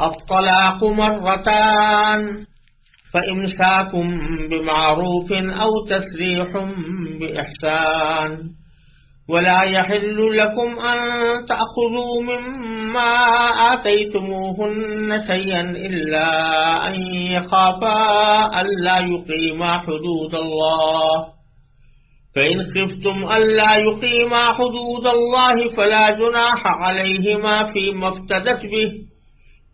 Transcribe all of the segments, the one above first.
الطلاق مرتان فإمساك بمعروف أو تسريح بإحسان ولا يحل لكم أن تأخذوا مما آتيتموهن شيئا إلا أن يخافا ألا يقيما حدود الله فإن خفتم ألا يقيما حدود الله فلا جناح عليهما فيما افتدت به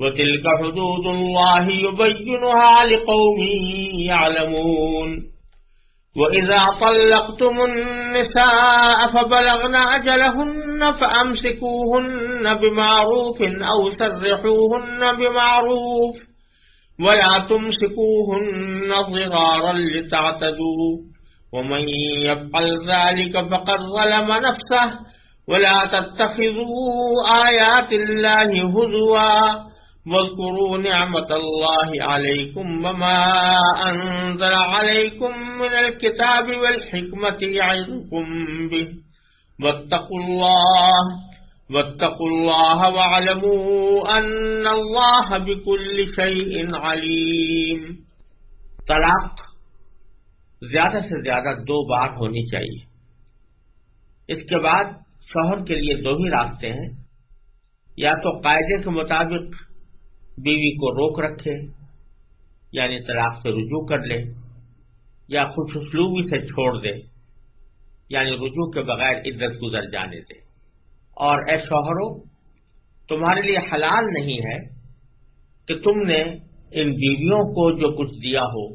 وتلك حدود الله يبينها لقوم يعلمون. وإذا طلقتم النساء فبلغن أجلهن فأمسكوهن بمعروف أو سرحوهن بمعروف ولا تمسكوهن ضغارا لتعتدوا. ومن يفعل ذلك فقد ظلم نفسه. ولا تتخذوا آيات الله هزوا. واذكروا نعمة الله عليكم وما أنزل عليكم من الكتاب والحكمة يعظكم به. واتقوا الله واتقوا الله واعلموا أن الله بكل شيء عليم. طلاق زیادہ سے زیادہ دو بار ہونی چاہیے۔ اس کے بعد شوہر کے لیے دو ہی راستے ہیں۔ یا تو قاعدے کے مطابق بیوی کو روک رکھے یعنی طلاق سے رجوع کر لے، یا خوش اسلوبی سے چھوڑ دے یعنی رجوع کے بغیر عزت گزر جانے دے۔ اور اے شوہرو، تمہارے لیے حلال نہیں ہے کہ تم نے ان بیویوں کو جو کچھ دیا ہو،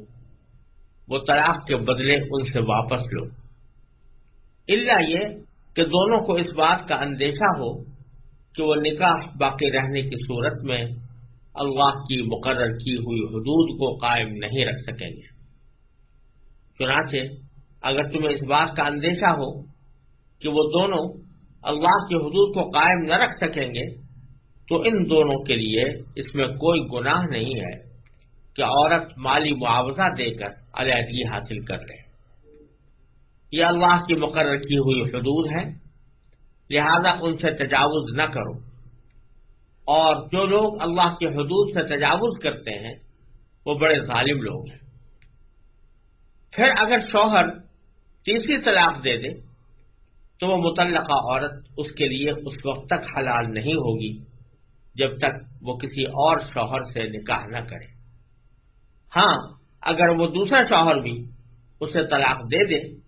وہ طلاق کے بدلے ان سے واپس لو۔ اللہ یہ کہ دونوں کو اس بات کا اندیشہ ہو کہ وہ نکاح باقی رہنے کی صورت میں اللہ کی مقرر کی ہوئی حدود کو قائم نہیں رکھ سکیں گے۔ چنانچہ اگر تمہیں اس بات کا اندیشہ ہو کہ وہ دونوں اللہ کی حدود کو قائم نہ رکھ سکیں گے، تو ان دونوں کے لیے اس میں کوئی گناہ نہیں ہے کہ عورت مالی معاوضہ دے کر علیحدگی حاصل کر لے۔ یہ اللہ کی مقرر کی ہوئی حدود ہے لہذا ان سے تجاوز نہ کرو۔ اور جو لوگ اللہ کے حدود سے تجاوز کرتے ہیں، وہ بڑے ظالم لوگ ہیں۔ پھر اگر شوہر تیسری طلاق دے دے، تو وہ متعلقہ عورت اس کے لیے اس وقت تک حلال نہیں ہوگی، جب تک وہ کسی اور شوہر سے نکاح نہ کرے۔ ہاں اگر وہ دوسرا شوہر بھی اسے طلاق دے دے،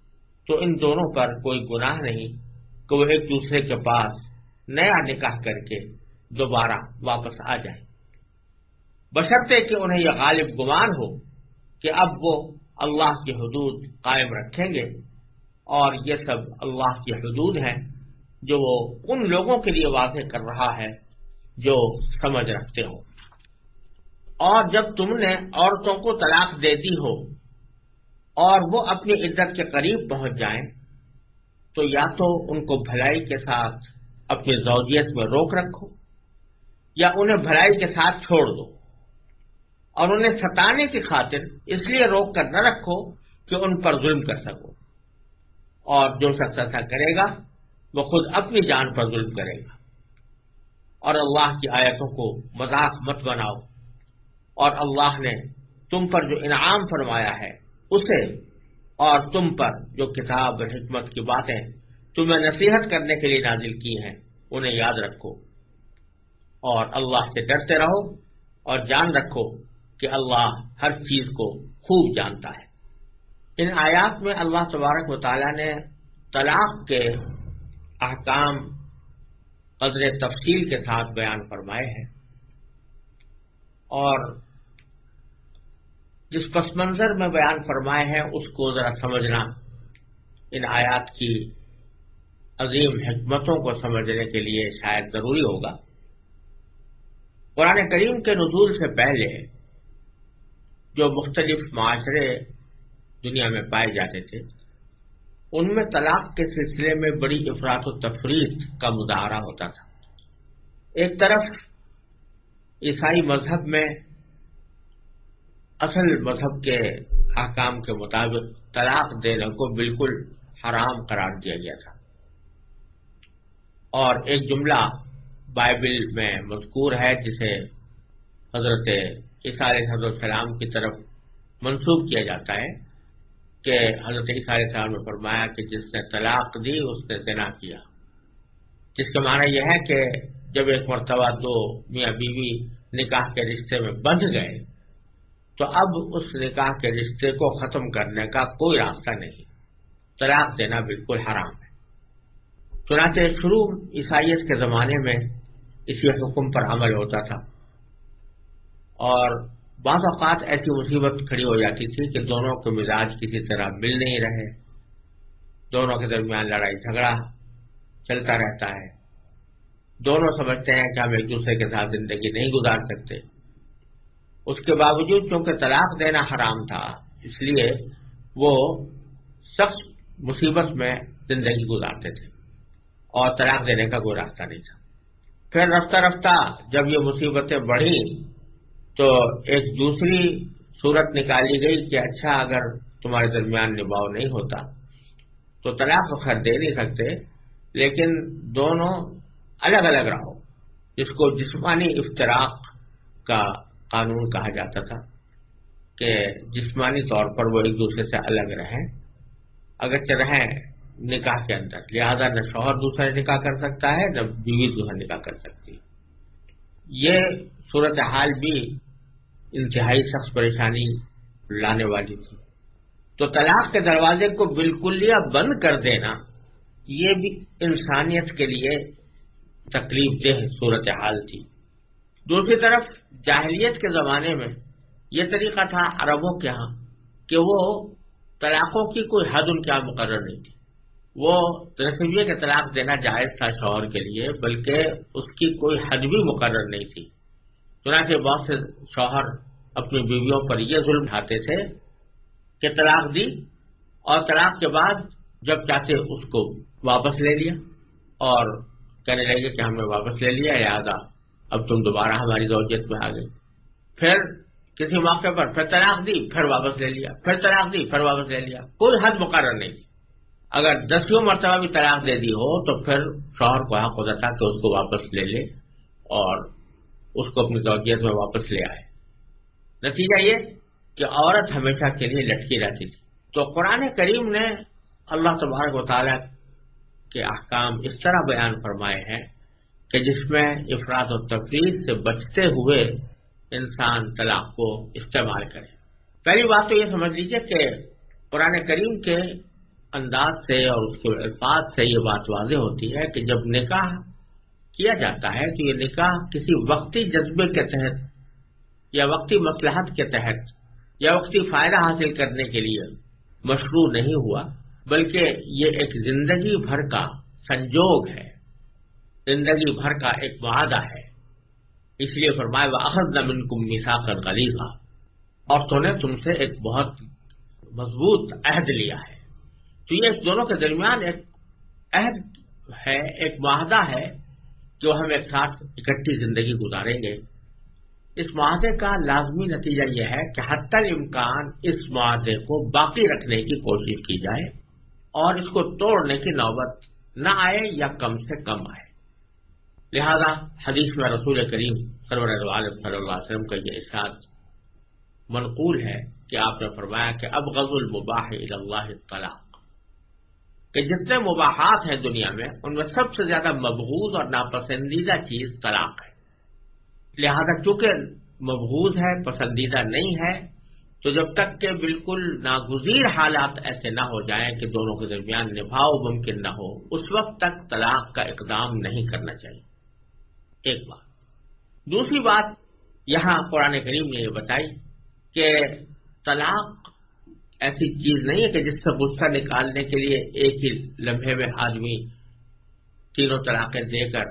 تو ان دونوں پر کوئی گناہ نہیں کہ وہ ایک دوسرے کے پاس نیا نکاح کر کے دوبارہ واپس آ جائیں۔ بشرطے کہ انہیں یہ غالب گمان ہو کہ اب وہ اللہ کی حدود قائم رکھیں گے اور یہ سب اللہ کی حدود ہیں جو وہ ان لوگوں کے لیے واضح کر رہا ہے جو سمجھ رکھتے ہو اور جب تم نے عورتوں کو طلاق دے دی ہو اور وہ اپنی عزت کے قریب پہنچ جائیں، تو یا تو ان کو بھلائی کے ساتھ اپنی زوجیت میں روک رکھو یا انہیں بھلائی کے ساتھ چھوڑ دو۔ اور انہیں ستانے کی خاطر اس لیے روک کر نہ رکھو کہ ان پر ظلم کر سکو۔ اور جو شخص ایسا کرے گا، وہ خود اپنی جان پر ظلم کرے گا۔ اور اللہ کی آیتوں کو مذاق مت بناؤ۔ اور اللہ نے تم پر جو انعام فرمایا ہے، اسے اور تم پر جو کتاب حکمت کی باتیں تمہیں نصیحت کرنے کے لیے نازل کی ہیں، انہیں یاد رکھو۔ اور اللہ سے ڈرتے رہو اور جان رکھو کہ اللہ ہر چیز کو خوب جانتا ہے۔ ان آیات میں اللہ تبارک و تعالیٰ نے طلاق کے احکام قدر تفصیل کے ساتھ بیان فرمائے ہیں اور جس پس منظر میں بیان فرمائے ہیں اس کو ذرا سمجھنا ان آیات کی عظیم حکمتوں کو سمجھنے کے لیے شاید ضروری ہوگا۔ قرآن کریم کے نزول سے پہلے جو مختلف معاشرے دنیا میں پائے جاتے تھے، ان میں طلاق کے سلسلے میں بڑی افراد و تفریح کا مظاہرہ ہوتا تھا۔ ایک طرف عیسائی مذہب میں اصل مذہب کے حکام کے مطابق طلاق دینے کو بالکل حرام قرار دیا گیا تھا۔ اور ایک جملہ بائبل میں مذکور ہے، جسے حضرت عیسیٰ علیہ حضرت السلام کی طرف منسوخ کیا جاتا ہے کہ حضرت عیسیٰ علیہ السلام نے فرمایا کہ جس نے طلاق دی، اس نے زنا کیا۔ جس کا معنی یہ ہے کہ جب ایک مرتبہ دو میاں بیوی نکاح کے رشتے میں بندھ گئے، تو اب اس نکاح کے رشتے کو ختم کرنے کا کوئی راستہ نہیں۔ طلاق دینا بالکل حرام ہے۔ چنانچہ شروع عیسائیت کے زمانے میں اسی حکم پر عمل ہوتا تھا۔ اور بعض اوقات ایسی مصیبت کھڑی ہو جاتی تھی کہ دونوں کے مزاج کسی طرح مل نہیں رہے۔ دونوں کے درمیان لڑائی جھگڑا چلتا رہتا ہے۔ دونوں سمجھتے ہیں کہ ہم ایک دوسرے کے ساتھ زندگی نہیں گزار سکتے۔ اس کے باوجود چونکہ طلاق دینا حرام تھا، اس لیے وہ سخت مصیبت میں زندگی گزارتے تھے اور طلاق دینے کا کوئی راستہ نہیں تھا۔ پھر رفتہ رفتہ جب یہ مصیبتیں بڑھی تو ایک دوسری صورت نکالی گئی کہ اچھا اگر تمہارے درمیان نباؤ نہیں ہوتا۔ تو طلاق تو خیر دے نہیں سکتے، لیکن دونوں الگ الگ رہو جس کو جسمانی افطراک کا قانون کہا جاتا تھا کہ جسمانی طور پر وہ ایک دوسرے سے الگ رہیں۔ اگرچہ رہیں نکاح کے اندر۔ لہذا نہ شوہر دوسرا نکاح کر سکتا ہے، نہ بیوی دوسرا نکاح کر سکتی یہ صورت حال بھی انتہائی سخت پریشانی لانے والی تھی۔ تو طلاق کے دروازے کو بالکل یا بند کر دینا، یہ بھی انسانیت کے لیے تکلیف دہ صورت حال تھی۔ دوسری طرف، جاہلیت کے زمانے میں یہ طریقہ تھا عربوں کے ہاں کہ وہ طلاقوں کی کوئی حد ان کے یہاں مقرر نہیں تھی۔ وہ یہ کے طلاق دینا جائز تھا شوہر کے لیے، بلکہ اس کی کوئی حد بھی مقرر نہیں تھی۔ چنانچہ بہت سے شوہر اپنی بیویوں پر یہ ظلم اٹھاتے تھے کہ طلاق دی اور طلاق کے بعد جب چاہتے اس کو واپس لے لیا اور کہنے لگے کہ ہم نے واپس لے لیا یاد آ اب تم دوبارہ ہماری زوجیت میں آ گئی پھر کسی موقع پر، پھر طلاق دی، پھر واپس لے لیا، پھر طلاق دی، پھر واپس لے لیا، کوئی حد مقرر نہیں تھی۔ اگر دسیوں مرتبہ بھی طلاق دے دی ہو، تو پھر شوہر کو حق ہوتا تھا کہ اس کو واپس لے لے اور اس کو اپنی زوجیت میں واپس لے آئے۔ نتیجہ یہ کہ عورت ہمیشہ کے لیے لٹکی رہتی تھی۔ تو قرآن کریم نے اللہ تبارک و تعالیٰ کے احکام اس طرح بیان فرمائے ہیں کہ جس میں افراد و تفریح سے بچتے ہوئے انسان طلاق کو استعمال کرے۔ پہلی بات تو یہ سمجھ لیجیے کہ قرآن کریم کے انداز سے اور اس کے الفاظ سے یہ بات واضح ہوتی ہے کہ جب نکاح کیا جاتا ہے تو یہ نکاح کسی وقتی جذبے کے تحت یا وقتی مصلحت کے تحت یا وقتی فائدہ حاصل کرنے کے لیے مشروع نہیں ہوا، بلکہ یہ ایک زندگی بھر کا سنجوگ ہے۔ زندگی بھر کا ایک معاہدہ ہے۔ اس لیے فرمائے وہ احد نمن کم نسا کر اور تو نے تم سے ایک بہت مضبوط عہد لیا ہے۔ تو یہ دونوں کے درمیان ایک عہد ہے، ایک معاہدہ ہے جو ہم ایک ساتھ اکٹھی زندگی گزاریں گے۔ اس معاہدے کا لازمی نتیجہ یہ ہے کہ حتی امکان اس معاہدے کو باقی رکھنے کی کوشش کی جائے اور اس کو توڑنے کی نوبت نہ آئے یا کم سے کم آئے۔ لہذا حدیث میں رسول کریم سرور عالم صلی اللہ علیہ وسلم کا یہ احساس منقول ہے کہ آپ نے فرمایا کہ اب غز المباح اللہ طلاق کہ جتنے مباحات ہیں دنیا میں، ان میں سب سے زیادہ مبغوض اور ناپسندیدہ چیز طلاق ہے۔ لہذا چونکہ مبغوض ہے، پسندیدہ نہیں ہے، تو جب تک کہ بالکل ناگزیر حالات ایسے نہ ہو جائیں کہ دونوں کے درمیان نبھاؤ ممکن نہ ہو، اس وقت تک طلاق کا اقدام نہیں کرنا چاہیے۔ ایک بات۔ دوسری بات یہاں قرآن کریم نے یہ بتائی کہ طلاق ایسی چیز نہیں ہے کہ جس سے غصہ نکالنے کے لیے ایک ہی لمحے میں آدمی تینوں طلاقیں دے کر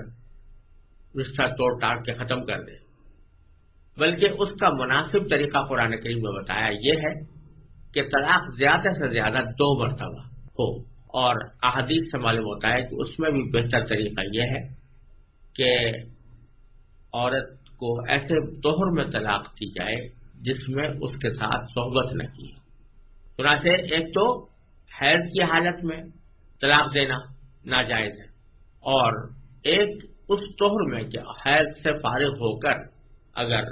رشتہ توڑ ٹاٹ کے ختم کر دے۔ بلکہ اس کا مناسب طریقہ قرآن کریم میں بتایا یہ ہے کہ طلاق زیادہ سے زیادہ دو مرتبہ ہو۔ اور احادیث سے معلوم ہوتا ہے کہ اس میں بھی بہتر طریقہ یہ ہے کہ عورت کو ایسے دوہر میں طلاق دی جائے جس میں اس کے ساتھ صحبت نہ کی۔ چنانچہ ایک تو حیض کی حالت میں طلاق دینا ناجائز ہے اور ایک اس توہر میں کہ حیض سے فارغ ہو کر اگر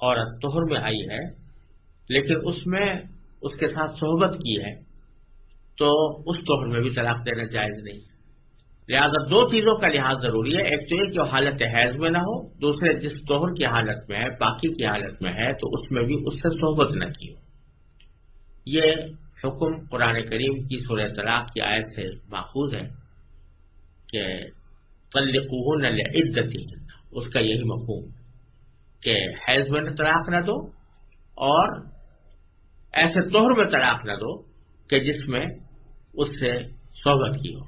عورت توہر میں آئی ہے، لیکن اس میں اس کے ساتھ صحبت کی ہے، تو اس توہر میں بھی طلاق دینا جائز نہیں لہذا دو چیزوں کا لحاظ ضروری ہے، ایک تو یہ کہ حالت حیض میں نہ ہو، دوسرے جس توہر کی حالت میں ہے، باقی کی حالت میں ہے، تو اس میں بھی اس سے صحبت نہ کی ہو۔ یہ حکم قرآن کریم کی سورہ طلاق کی آیت سے ماخوذ ہے کہ عزتی اس کا یہی مفہوم کہ حیض میں طلاق نہ دو اور ایسے توہر میں طلاق نہ دو کہ جس میں اس سے صحبت کی ہو۔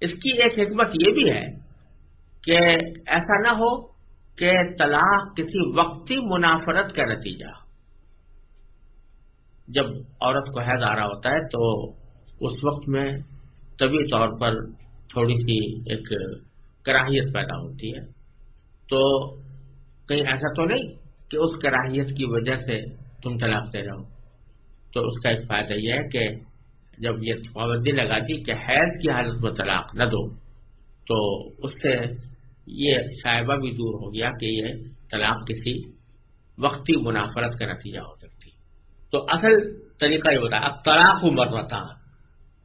اس کی ایک حکمت یہ بھی ہے کہ ایسا نہ ہو کہ طلاق کسی وقتی منافرت کا نتیجہ جب عورت کو حید آ رہا ہوتا ہے تو اس وقت میں طبی طور پر تھوڑی سی ایک کراہیت پیدا ہوتی ہے۔ تو کہیں ایسا تو نہیں کہ اس کراہیت کی وجہ سے تم طلاق دے رہے ہو۔ تو اس کا ایک فائدہ یہ ہے کہ جب یہ پابندی لگا دی کہ حیض کی حالت میں طلاق نہ دو، تو اس سے یہ شائبہ بھی دور ہو گیا کہ یہ طلاق کسی وقتی منافرت کا نتیجہ ہو سکتی تو اصل طریقہ یہ بتا اب طلاق مرتبہ،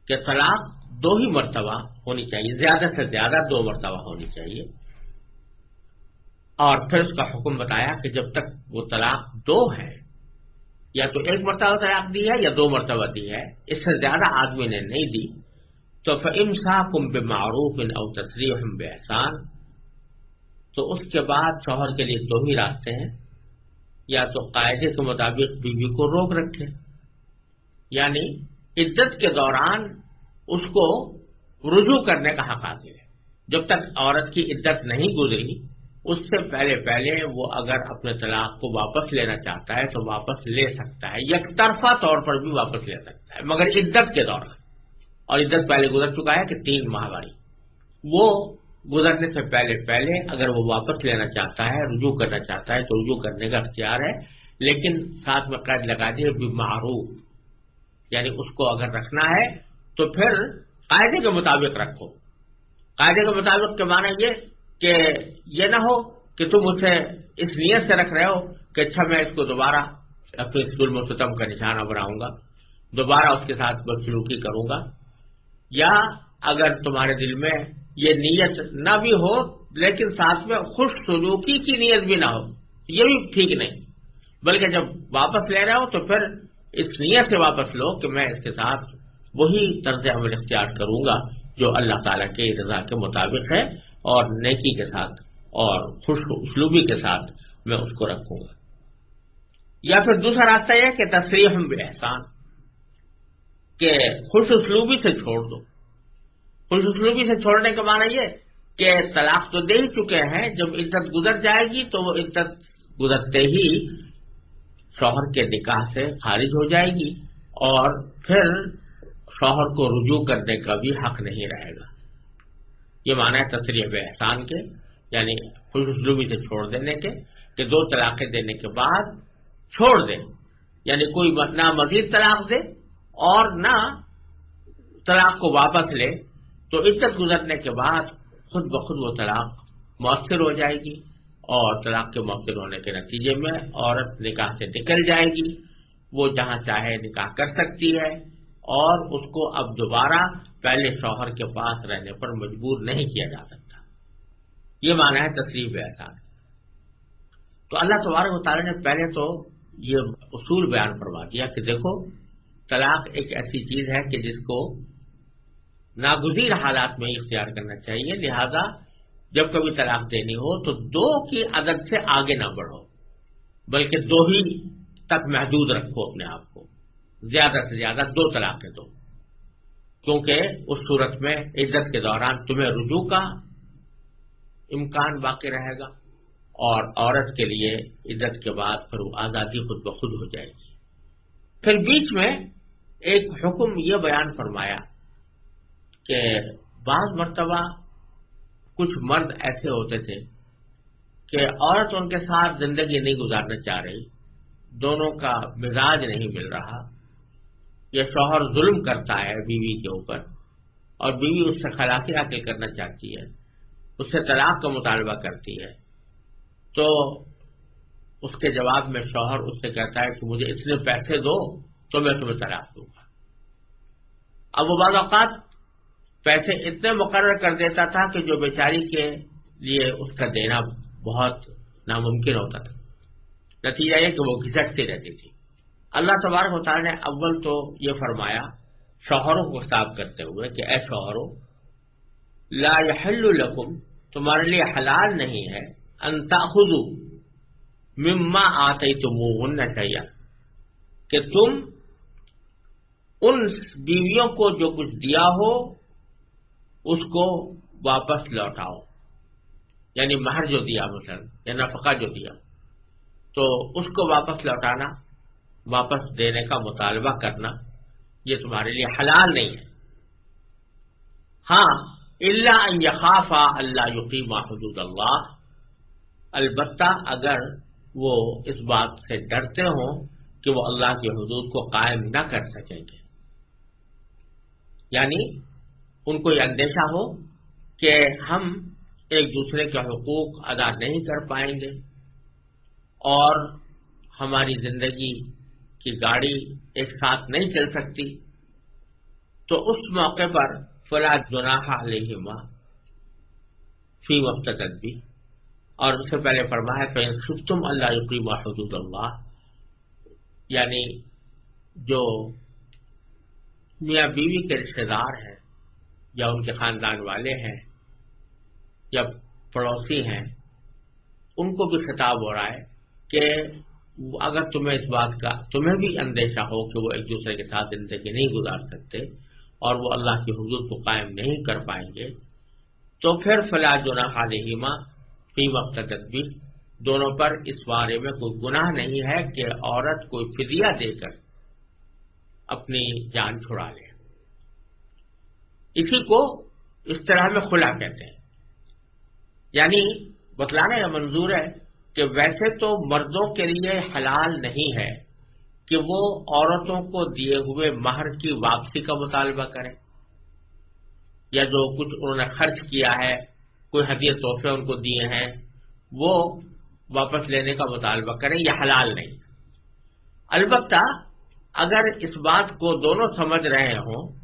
کہ طلاق دو ہی مرتبہ ہونی چاہیے، زیادہ سے زیادہ دو مرتبہ ہونی چاہیے۔ اور پھر اس کا حکم بتایا کہ جب تک وہ طلاق دو ہے، یا تو ایک مرتبہ طلاق دی ہے یا دو مرتبہ دی ہے، اس سے زیادہ آدمی نے نہیں دی۔ تو فمسا کم بے معروف ان او تصریح بے احسان تو اس کے بعد شوہر کے لیے دو ہی راستے ہیں۔ یا تو قاعدے کے مطابق بیوی کو روک رکھے۔ یعنی عزت کے دوران اس کو رجوع کرنے کا حق حاصل ہے۔ جب تک عورت کی عزت نہیں گزری، اس سے پہلے پہلے وہ اگر اپنے طلاق کو واپس لینا چاہتا ہے تو واپس لے سکتا ہے یک طرفہ طور پر بھی واپس لے سکتا ہے، مگر عزت کے دوران۔ اور عزت پہلے گزر چکا ہے کہ تین ماہواری وہ گزرنے سے پہلے پہلے اگر وہ واپس لینا چاہتا ہے، رجوع کرنا چاہتا ہے تو رجوع کرنے کا اختیار ہے، لیکن ساتھ میں قید لگا دیے بھی معروف یعنی اس کو اگر رکھنا ہے تو پھر قاعدے کے مطابق رکھو۔ قاعدے کے مطابق کے معنی یہ کہ یہ نہ ہو کہ تم اسے اس نیت سے رکھ رہے ہو کہ اچھا میں اس کو دوبارہ اپنے ظلم و ستم کا نشانہ بناؤں گا، دوبارہ اس کے ساتھ بدسلوکی کروں گا۔ یا اگر تمہارے دل میں یہ نیت نہ بھی ہو، لیکن ساتھ میں خوش سلوکی کی نیت بھی نہ ہو، یہ بھی ٹھیک نہیں۔ بلکہ جب واپس لے رہے ہو تو پھر اس نیت سے واپس لو کہ میں اس کے ساتھ وہی طرز عمل اختیار کروں گا جو اللہ تعالیٰ کے رضا کے مطابق ہے اور نیکی کے ساتھ اور خوش اسلوبی کے ساتھ میں اس کو رکھوں گا۔ یا پھر دوسرا راستہ یہ کہ تصریح ہم بے احسان، کہ خوش اسلوبی سے چھوڑ دو۔ خوش سے چھوڑنے کا معنی یہ کہ طلاق تو دے ہی چکے ہیں، جب عزت گزر جائے گی تو وہ عزت گزرتے ہی شوہر کے نکاح سے خارج ہو جائے گی اور پھر شوہر کو رجوع کرنے کا بھی حق نہیں رہے گا۔ یہ مانا ہے تصریح احسان کے یعنی خوشلوبی سے چھوڑ دینے کے کہ دو طلاقیں دینے کے بعد چھوڑ دے یعنی کوئی نہ مزید طلاق دے اور نہ طلاق کو واپس لے تو عزت گزرنے کے بعد خود بخود وہ طلاق مؤثر ہو جائے گی اور طلاق کے مؤثر ہونے کے نتیجے میں عورت نکاح سے نکل جائے گی۔ وہ جہاں چاہے نکاح کر سکتی ہے اور اس کو اب دوبارہ پہلے شوہر کے پاس رہنے پر مجبور نہیں کیا جا سکتا۔ یہ مانا ہے تصریف احسان تو اللہ تبارک مطالعہ نے پہلے تو یہ اصول بیان کروا دیا کہ دیکھو، طلاق ایک ایسی چیز ہے کہ جس کو ناگزیر حالات میں اختیار کرنا چاہیے۔ لہذا جب کبھی طلاق دینی ہو تو دو کی عدد سے آگے نہ بڑھو، بلکہ دو ہی تک محدود رکھو اپنے آپ کو۔ زیادہ سے زیادہ دو طلاقیں دو، کیونکہ اس صورت میں عزت کے دوران تمہیں رجوع کا امکان باقی رہے گا اور عورت کے لیے عزت کے بعد پھر وہ آزادی خود بخود ہو جائے گی۔ پھر بیچ میں ایک حکم یہ بیان فرمایا کہ بعض مرتبہ کچھ مرد ایسے ہوتے تھے کہ عورت ان کے ساتھ زندگی نہیں گزارنا چاہ رہی، دونوں کا مزاج نہیں مل رہا یہ شوہر ظلم کرتا ہے بیوی کے اوپر اور بیوی اس سے خلاقی حاصل کرنا چاہتی ہے، اس سے طلاق کا مطالبہ کرتی ہے، تو اس کے جواب میں شوہر اس سے کہتا ہے کہ مجھے اتنے پیسے دو تو میں تمہیں طلاق دوں گا۔ اب وہ بعض اوقات پیسے اتنے مقرر کر دیتا تھا کہ جو بیچاری کے لیے اس کا دینا بہت ناممکن ہوتا تھا۔ نتیجہ یہ کہ وہ گھسٹتی رہتی تھی۔ اللہ تبارک تعالیٰ نے اول تو یہ فرمایا شوہروں کو خطاب کرتے ہوئے کہ اے شوہروں، لا يحل لكم تمہارے لیے حلال نہیں ہے انتا خود مما آتے تم چاہیے کہ تم ان بیویوں کو جو کچھ دیا ہو اس کو واپس لوٹاؤ۔ یعنی مہر جو دیا مثلا، یا نفقہ جو دیا۔ تو اس کو واپس لوٹانا، واپس دینے کا مطالبہ کرنا، یہ تمہارے لیے حلال نہیں ہے۔ ہاں اللہ یخافا اللہ یقیمہ حدود اللہ۔ البتہ اگر وہ اس بات سے ڈرتے ہوں کہ وہ اللہ کی حدود کو قائم نہ کر سکیں گے۔ یعنی ان کو یہ اندیشہ ہو کہ ہم ایک دوسرے کے حقوق ادا نہیں کر پائیں گے اور ہماری زندگی کی گاڑی ایک ساتھ نہیں چل سکتی۔ تو اس موقع پر فلا جناح علیہما فی وقت بھی اور اس سے پہلے فرمایا کہ سفتم اللہ یقیم حدود اللہ یعنی جو میاں بیوی کے رشتے دار ہیں یا ان کے خاندان والے ہیں یا پڑوسی ہیں، ان کو بھی خطاب ہو رہا ہے کہ اگر تمہیں اس بات کا، تمہیں بھی اندیشہ ہو کہ وہ ایک دوسرے کے ساتھ زندگی نہیں گزار سکتے اور وہ اللہ کی حضور کو قائم نہیں کر پائیں گے، تو پھر فلاح جو نہ فی وقت بھی دونوں پر اس بارے میں کوئی گناہ نہیں ہے کہ عورت کوئی فدیہ دے کر اپنی جان چھڑا لے۔ اسی کو اس طرح میں کھلا کہتے ہیں۔ یعنی بتلانا یہ منظور ہے کہ ویسے تو مردوں کے لیے حلال نہیں ہے کہ وہ عورتوں کو دیے ہوئے مہر کی واپسی کا مطالبہ کریں۔ یا جو کچھ انہوں نے خرچ کیا ہے، کوئی حدیث تحفے ان کو دیے ہیں، وہ واپس لینے کا مطالبہ کریں یہ حلال نہیں۔ البتہ اگر اس بات کو دونوں سمجھ رہے ہوں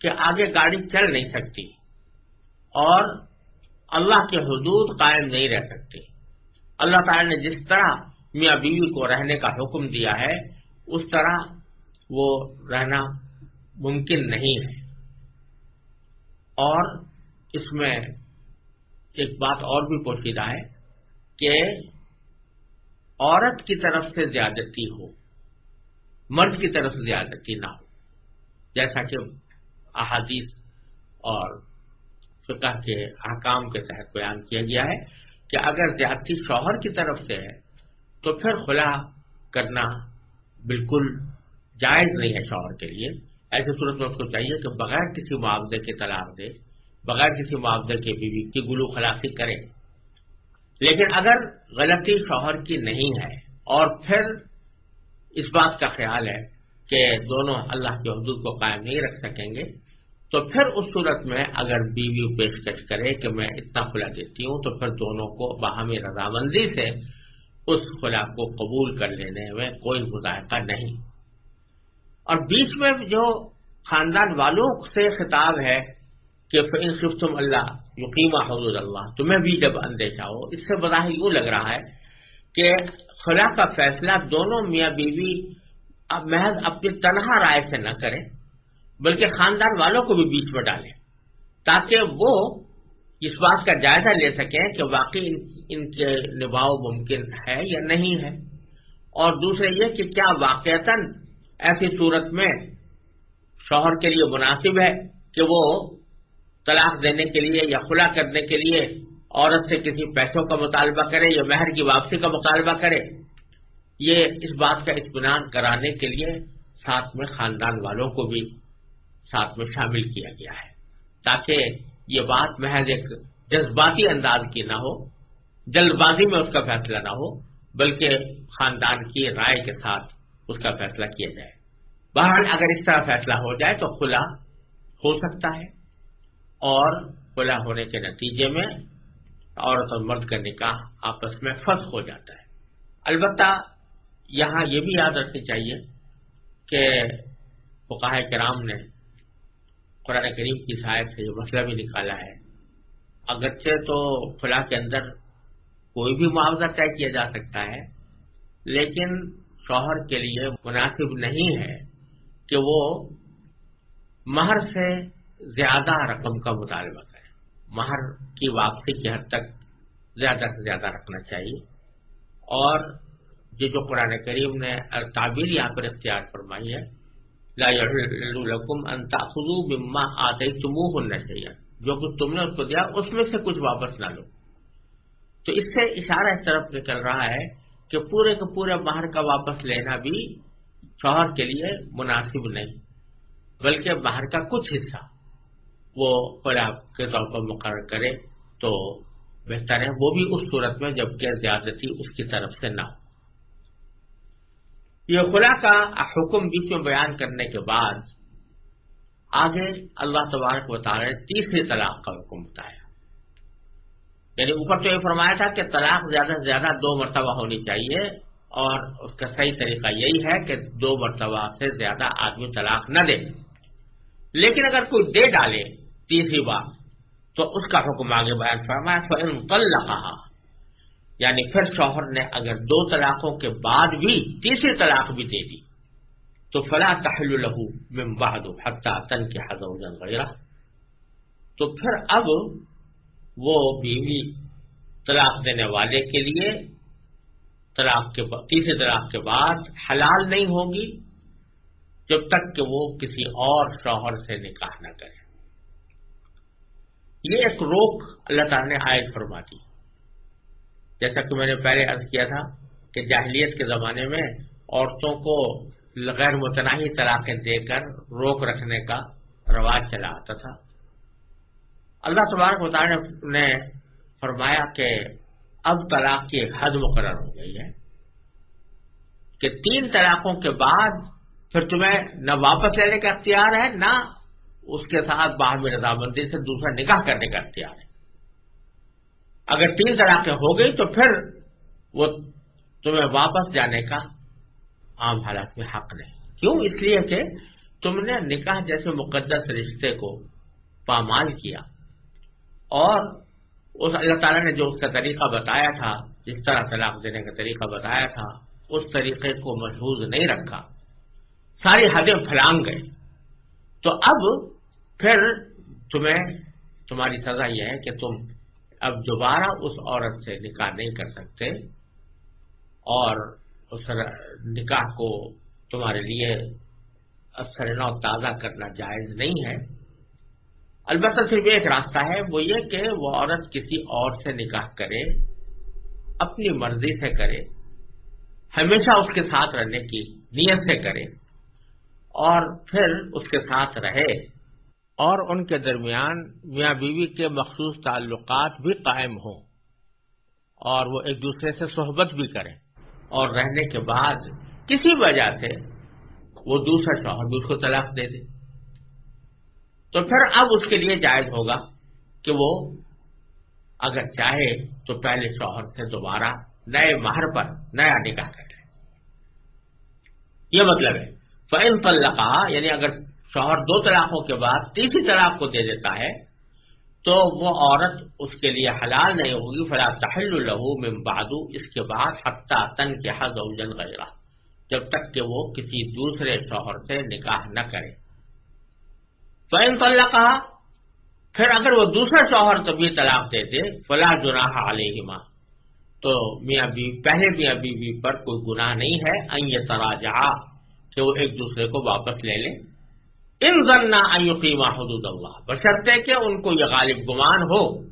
کہ آگے گاڑی چل نہیں سکتی اور اللہ کے حدود قائم نہیں رہ سکتے۔ اللہ تعالی نے جس طرح میاں بیوی کو رہنے کا حکم دیا ہے، اس طرح وہ رہنا ممکن نہیں ہے۔ اور اس میں ایک بات اور بھی پوشیدہ ہے کہ عورت کی طرف سے زیادتی ہو، مرد کی طرف سے زیادتی نہ ہو، جیسا کہ احادیث اور فقہ کے احکام کے تحت بیان کیا گیا ہے کہ اگر زیادتی شوہر کی طرف سے ہے تو پھر خلا کرنا بالکل جائز نہیں ہے شوہر کے لیے۔ ایسے صورت میں اس کو چاہیے کہ بغیر کسی معاوضے کے طلاق دے، بغیر کسی معاوضے کے بیوی کی گلو خلاصی کرے۔ لیکن اگر غلطی شوہر کی نہیں ہے اور پھر اس بات کا خیال ہے کہ دونوں اللہ کے حدود کو قائم نہیں رکھ سکیں گے، تو پھر اس صورت میں اگر بیوی پیشکش کرے کہ میں اتنا کھلا دیتی ہوں، تو پھر دونوں کو باہمی رضامندی سے اس خلا کو قبول کر لینے میں کوئی مذائقہ نہیں۔ اور بیچ میں جو خاندان والوں سے خطاب ہے کہ ان صفتم اللہ یقیمہ حضور اللہ تمہیں بھی جب اندیشہ ہو، اس سے بظاہر یوں لگ رہا ہے کہ خلا کا فیصلہ دونوں میاں بیوی اب محض اپنی تنہا رائے سے نہ کریں، بلکہ خاندان والوں کو بھی بیچ میں ڈالیں، تاکہ وہ اس بات کا جائزہ لے سکیں کہ واقعی ان کے نبھاؤ ممکن ہے یا نہیں ہے۔ اور دوسرے یہ کہ کیا واقعتا ایسی صورت میں شوہر کے لیے مناسب ہے کہ وہ طلاق دینے کے لیے یا خلا کرنے کے لیے عورت سے کسی پیسوں کا مطالبہ کرے یا مہر کی واپسی کا مطالبہ کرے۔ یہ اس بات کا اطمینان کرانے کے لیے ساتھ میں خاندان والوں کو بھی ساتھ میں شامل کیا گیا ہے، تاکہ یہ بات محض ایک جذباتی انداز کی نہ ہو جلد بازی میں اس کا فیصلہ نہ ہو، بلکہ خاندان کی رائے کے ساتھ اس کا فیصلہ کیا جائے۔ بہرحال اگر اس طرح فیصلہ ہو جائے تو کھلا ہو سکتا ہے اور کھلا ہونے کے نتیجے میں عورت اور مرد کا نکاح آپس میں فس ہو جاتا ہے۔ البتہ یہاں یہ بھی یاد رکھنی چاہیے کہ فقاہ کرام نے قرآن کریم کی سہایت سے یہ مسئلہ بھی نکالا ہے، اگرچہ تو خلا کے اندر کوئی بھی معاوضہ طے کیا جا سکتا ہے، لیکن شوہر کے لیے مناسب نہیں ہے کہ وہ مہر سے زیادہ رقم کا مطالبہ کرے۔ مہر کی واپسی کی حد تک زیادہ سے زیادہ رکھنا چاہیے۔ اور یہ جو قرآن کریم نے تعبیر یہاں پر اختیار فرمائی ہے، لا انتا خزو بما آتے تمہ ہونا چاہیے جو کچھ تم نے اس کو دیا اس میں سے کچھ واپس نہ لو۔ تو اس سے اشارہ اس طرف نکل رہا ہے کہ پورے کے پورے باہر کا واپس لینا بھی شوہر کے لیے مناسب نہیں، بلکہ باہر کا کچھ حصہ وہ خلا کے طور پر مقرر کرے تو بہتر ہے، وہ بھی اس صورت میں جبکہ زیادتی اس کی طرف سے نہ ہو۔ یہ خلا کا حکم بیچ میں بیان کرنے کے بعد آگے اللہ تبارک بتا رہے تیسری طلاق کا حکم بتایا۔ یعنی اوپر تو یہ فرمایا تھا کہ طلاق زیادہ سے زیادہ دو مرتبہ ہونی چاہیے اور اس کا صحیح طریقہ یہی ہے کہ دو مرتبہ سے زیادہ آدمی طلاق نہ دے۔ لیکن اگر کوئی دے ڈالے تیسری بار تو اس کا حکم آگے بیان فرمایا فن کل رہا یعنی پھر شوہر نے اگر دو طلاقوں کے بعد بھی تیسری طلاق بھی دے دی، تو فلاں تحل لہو ممباد حتہ تن کے حضر وغیرہ تو پھر اب وہ بیوی طلاق دینے والے کے لیے طلاق کے تیسرے طلاق کے بعد حلال نہیں ہوگی، جب تک کہ وہ کسی اور شوہر سے نکاح نہ کرے۔ یہ ایک روک اللہ تعالیٰ نے عائد فرما دی جیسا کہ میں نے پہلے عرض کیا تھا کہ جاہلیت کے زمانے میں عورتوں کو غیر متناہی طلاقیں دے کر روک رکھنے کا رواج چلا آتا تھا۔ اللہ تبارک مطالعہ نے فرمایا کہ اب طلاق کی ایک حد مقرر ہو گئی ہے کہ تین طلاقوں کے بعد پھر تمہیں نہ واپس لینے کا اختیار ہے، نہ اس کے ساتھ باہر میں رضامندی سے دوسرا نکاح کرنے کا اختیار ہے۔ اگر تین طلاقیں ہو گئی تو پھر وہ تمہیں واپس جانے کا عام حالات میں حق نہیں۔ کیوں؟ اس لیے کہ تم نے نکاح جیسے مقدس رشتے کو پامال کیا اور اس اللہ تعالیٰ نے جو اس کا طریقہ بتایا تھا، جس طرح طلاق دینے کا طریقہ بتایا تھا، اس طریقے کو محفوظ نہیں رکھا۔ ساری حدیں پھلانگ گئے تو اب پھر تمہیں، تمہاری سزا یہ ہے کہ تم اب دوبارہ اس عورت سے نکاح نہیں کر سکتے اور اس نکاح کو تمہارے لیے اثر و تازہ کرنا جائز نہیں ہے۔ البتہ صرف ایک راستہ ہے، وہ یہ کہ وہ عورت کسی اور سے نکاح کرے، اپنی مرضی سے کرے، ہمیشہ اس کے ساتھ رہنے کی نیت سے کرے اور پھر اس کے ساتھ رہے۔ اور ان کے درمیان میاں بیوی کے مخصوص تعلقات بھی قائم ہوں اور وہ ایک دوسرے سے صحبت بھی کریں۔ اور رہنے کے بعد کسی وجہ سے وہ دوسرا شوہر بھی اس کو طلاق دے دے۔ تو پھر اب اس کے لیے جائز ہوگا کہ وہ اگر چاہے تو پہلے شوہر سے دوبارہ نئے مہر پر نیا نکاح کر لے۔ یہ مطلب ہے۔ فین طلقہ یعنی اگر شوہر دو طلاقوں کے بعد تیسری طلاق کو دے دیتا ہے، تو وہ عورت اس کے لیے حلال نہیں ہوگی، فلا تحل الہو میں بادو اس کے بعد حتہ تن کے حد جن غیرہ، جب تک کہ وہ کسی دوسرے شوہر سے نکاح نہ کرے۔ فین طلّہ کہا پھر اگر وہ دوسرا شوہر کبھی طلاق دے دے فلاں جناح علیہما، تو میاں بی پہلے میاں بیوی پر کوئی گناہ نہیں ہے این یہ تراجہ کہ وہ ایک دوسرے کو واپس لے لیں ان ضنع ایقیمہ حدود اللہ۔ بشرطے کہ ان کو یہ غالب گمان ہو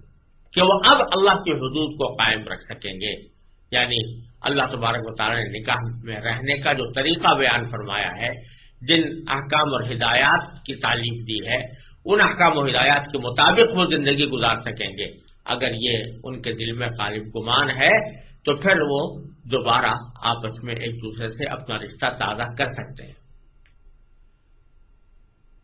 کہ وہ اب اللہ کی حدود کو قائم رکھ سکیں گے۔ یعنی اللہ تبارک و تعالیٰ نے نکاح میں رہنے کا جو طریقہ بیان فرمایا ہے، جن احکام اور ہدایات کی تعلیم دی ہے، ان احکام و ہدایات کے مطابق وہ زندگی گزار سکیں گے۔ اگر یہ ان کے دل میں غالب گمان ہے، تو پھر وہ دوبارہ آپس میں ایک دوسرے سے اپنا رشتہ تازہ کر سکتے ہیں۔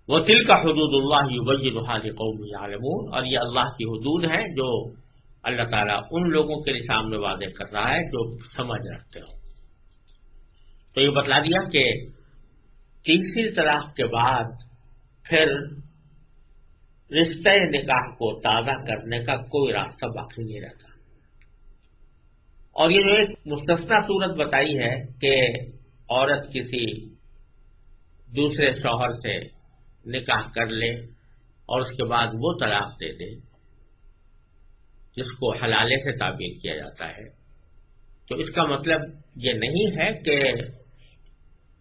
وہ دل کا حدود اللہ وبی قوم عالمون اور یہ اللہ کی حدود ہے جو اللہ تعالیٰ ان لوگوں کے سامنے واضح کر رہا ہے جو سمجھ رکھتے ہو تو یہ بتلا دیا کہ تیسری طلاق کے بعد پھر رشتہ نکاح کو تازہ کرنے کا کوئی راستہ باقی نہیں رہتا۔ اور یہ جو ایک مستثنا صورت بتائی ہے کہ عورت کسی دوسرے شوہر سے نکاح کر لے اور اس کے بعد وہ طلاق دے دے، جس کو حلالے سے تعبیر کیا جاتا ہے۔ تو اس کا مطلب یہ نہیں ہے کہ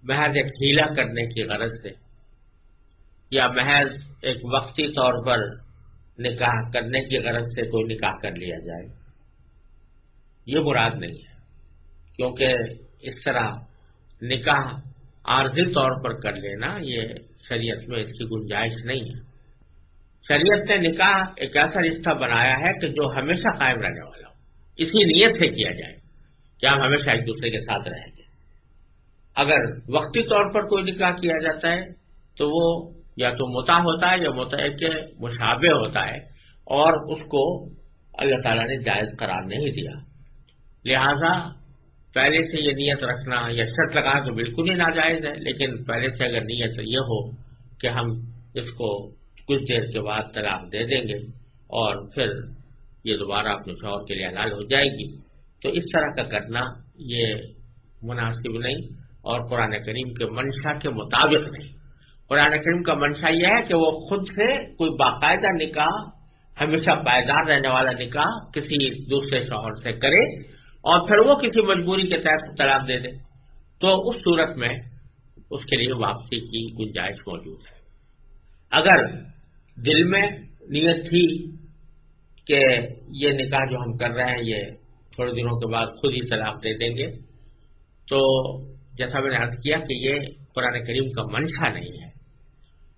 محض ایک ہیلا کرنے کی غرض سے یا محض ایک وقتی طور پر نکاح کرنے کی غرض سے کوئی نکاح کر لیا جائے۔ یہ مراد نہیں ہے، کیونکہ اس طرح نکاح عارضی طور پر کر لینا یہ شریعت میں اس کی گنجائش نہیں ہے۔ شریعت نے نکاح ایک ایسا رشتہ بنایا ہے کہ جو ہمیشہ قائم رہنے والا ہو۔ اسی نیت سے کیا جائے کہ ہم ہمیشہ ایک دوسرے کے ساتھ رہیں گے اگر وقتی طور پر کوئی نکاح کیا جاتا ہے تو وہ یا تو متا ہوتا ہے یا متا کے مشابہ ہوتا ہے اور اس کو اللہ تعالیٰ نے جائز قرار نہیں دیا۔ لہذا پہلے سے یہ نیت رکھنا یا شرط لگا تو بالکل ہی ناجائز ہے، لیکن پہلے سے اگر نیت یہ ہو کہ ہم اس کو کچھ دیر کے بعد طلاق دے دیں گے اور پھر یہ دوبارہ اپنے شوہر کے لیے حلال ہو جائے گی، تو اس طرح کا کرنا یہ مناسب نہیں اور قرآن کریم کے منشا کے مطابق نہیں۔ قرآن کریم کا منشا یہ ہے کہ وہ خود سے کوئی باقاعدہ نکاح، ہمیشہ پائیدار رہنے والا نکاح کسی دوسرے شوہر سے کرے اور پھر وہ کسی مجبوری کے تحت طلاق دے دے۔ تو اس صورت میں اس کے لیے واپسی کی گنجائش موجود ہے۔ اگر دل میں نیت تھی کہ یہ نکاح جو ہم کر رہے ہیں، یہ تھوڑے دنوں کے بعد خود ہی طلاق دے دیں گے، تو جیسا میں نے عرض کیا کہ یہ قرآن کریم کا منشا نہیں ہے۔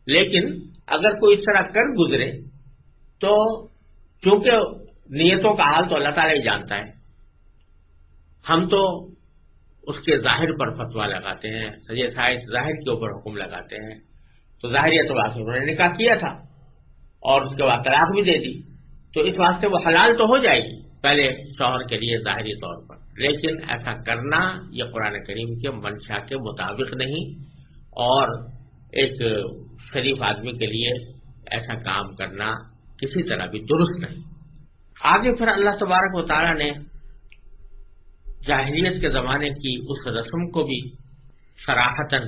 لیکن اگر کوئی اس طرح کر گزرے، تو چونکہ نیتوں کا حال تو اللہ تعالیٰ ہی جانتا ہے ہم تو اس کے ظاہر پر فتوا لگاتے ہیں سجے سائز ظاہر کے اوپر حکم لگاتے ہیں۔ تو ظاہر اعتبار سے انہوں نے نکاح کیا تھا اور اس کے بعد طلاق بھی دے دی۔ تو اس واسطے وہ حلال تو ہو جائے گی پہلے شوہر کے لیے ظاہری طور پر۔ لیکن ایسا کرنا یہ قرآن کریم کے منشا کے مطابق نہیں اور ایک شریف آدمی کے لیے ایسا کام کرنا کسی طرح بھی درست نہیں۔ آگے پھر اللہ تبارک و تعالیٰ نے جاہلیت کے زمانے کی اس رسم کو بھی سراہتن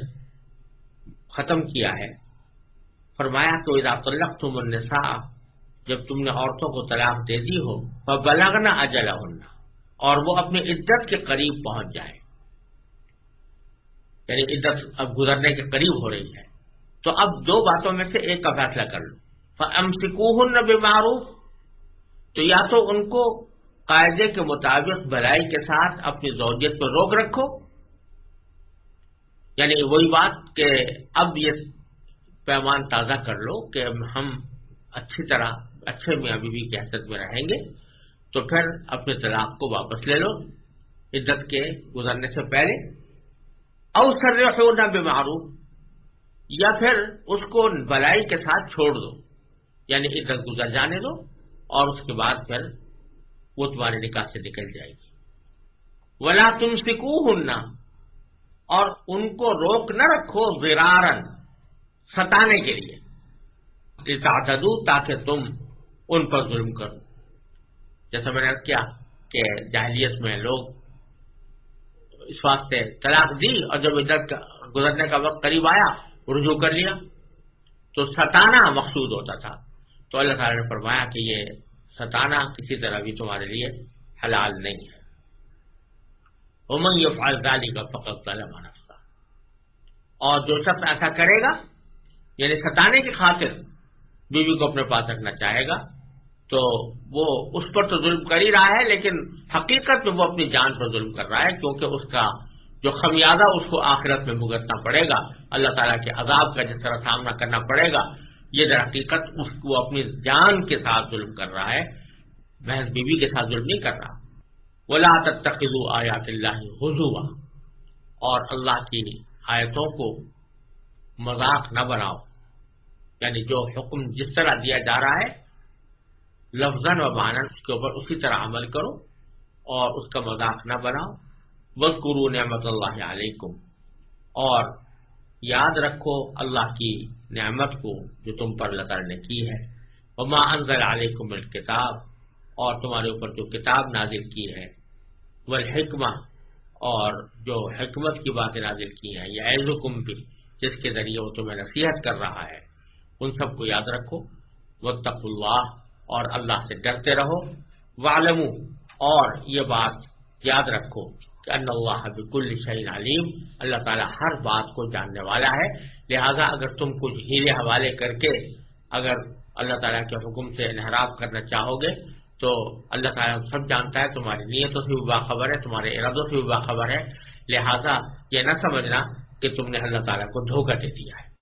ختم کیا ہے۔ فرمایا، تو اذا طلق تم النساء، جب تم نے عورتوں کو طلاق دے دی ہو وہ بلغنا اجلا اور وہ اپنی عزت کے قریب پہنچ جائے یعنی عزت اب گزرنے کے قریب ہو رہی ہے۔ تو اب دو باتوں میں سے ایک کا فیصلہ کر لو۔ ام سکوہ نہ معروف تو یا تو ان کو قاعدے کے مطابق بھلائی کے ساتھ اپنی زوجیت کو روک رکھو۔ یعنی وہی بات کہ اب یہ پیمان تازہ کر لو کہ ہم اچھی طرح، اچھے میں ابھی بھی حیثیت میں رہیں گے، تو پھر اپنے طلاق کو واپس لے لو۔ عزت کے گزرنے سے پہلے۔ اوسر نہ بے معروف یا پھر اس کو بلائی کے ساتھ چھوڑ دو یعنی عزت گزر جانے دو اور اس کے بعد پھر وہ تمہارے نکاح سے نکل جائے گی۔ ولا تم سکو اور ان کو روک نہ رکھو ویرارن ستانے کے لیے۔ تاکہ تم ان پر ظلم کرو۔ جیسا میں نے کیا کہ جاہلیت میں لوگ اس واسطے طلاق دی، اور جب ادھر گزرنے کا وقت قریب آیا، رجوع کر لیا، تو ستانا مقصود ہوتا تھا۔ تو اللہ تعالیٰ نے فرمایا کہ یہ ستانا کسی طرح بھی تمہارے لیے حلال نہیں ہے۔ عمر یہ فالدالی کا فقط طلب نفسا اور جو شخص ایسا کرے گا یعنی ستانے کی خاطر بیوی کو اپنے پاس رکھنا چاہے گا، تو وہ اس پر تو ظلم کر ہی رہا ہے، لیکن حقیقت میں وہ اپنی جان پر ظلم کر رہا ہے، کیونکہ اس کا جو خمیازہ اس کو آخرت میں بھگتنا پڑے گا۔ اللہ تعالیٰ کے عذاب کا جس طرح سامنا کرنا پڑے گا یہ در حقیقت اس کو اپنی جان کے ساتھ ظلم کر رہا ہے بحث بیوی کے ساتھ ظلم نہیں کر رہا۔ ولا تخذو آیات اللہ حضو اور اللہ کی آیتوں کو مذاق نہ بناؤ۔ یعنی جو حکم جس طرح دیا جا رہا ہے لفظ و مانن اس کے اوپر اسی طرح عمل کرو اور اس کا مذاق نہ بناؤ۔ بس قرو نعمت اللہ علیکم اور یاد رکھو اللہ کی نعمت کو جو تم پر اللہ تعالی نے کی ہے۔ وما انزل علیکم الکتاب اور تمہارے اوپر جو کتاب نازل کی ہے وہ اور جو حکمت کی باتیں نازل کی ہیں یا ایزکم بھی جس کے ذریعے وہ تمہیں نصیحت کر رہا ہے۔ ان سب کو یاد رکھو وہ اللہ اور اللہ سے ڈرتے رہو۔ والم اور یہ بات یاد رکھو کہ اللہ بکل شعین علیم اللہ تعالیٰ ہر بات کو جاننے والا ہے۔ لہذا اگر تم کچھ ہیرے حوالے کر کے اگر اللہ تعالیٰ کے حکم سے انحراف کرنا چاہو گے، تو اللہ تعالیٰ سب جانتا ہے تمہاری نیتوں سے بھی باخبر ہے، تمہارے ارادوں سے بھی باخبر ہے۔ لہذا یہ نہ سمجھنا کہ تم نے اللہ تعالیٰ کو دھوکہ دے دیا ہے۔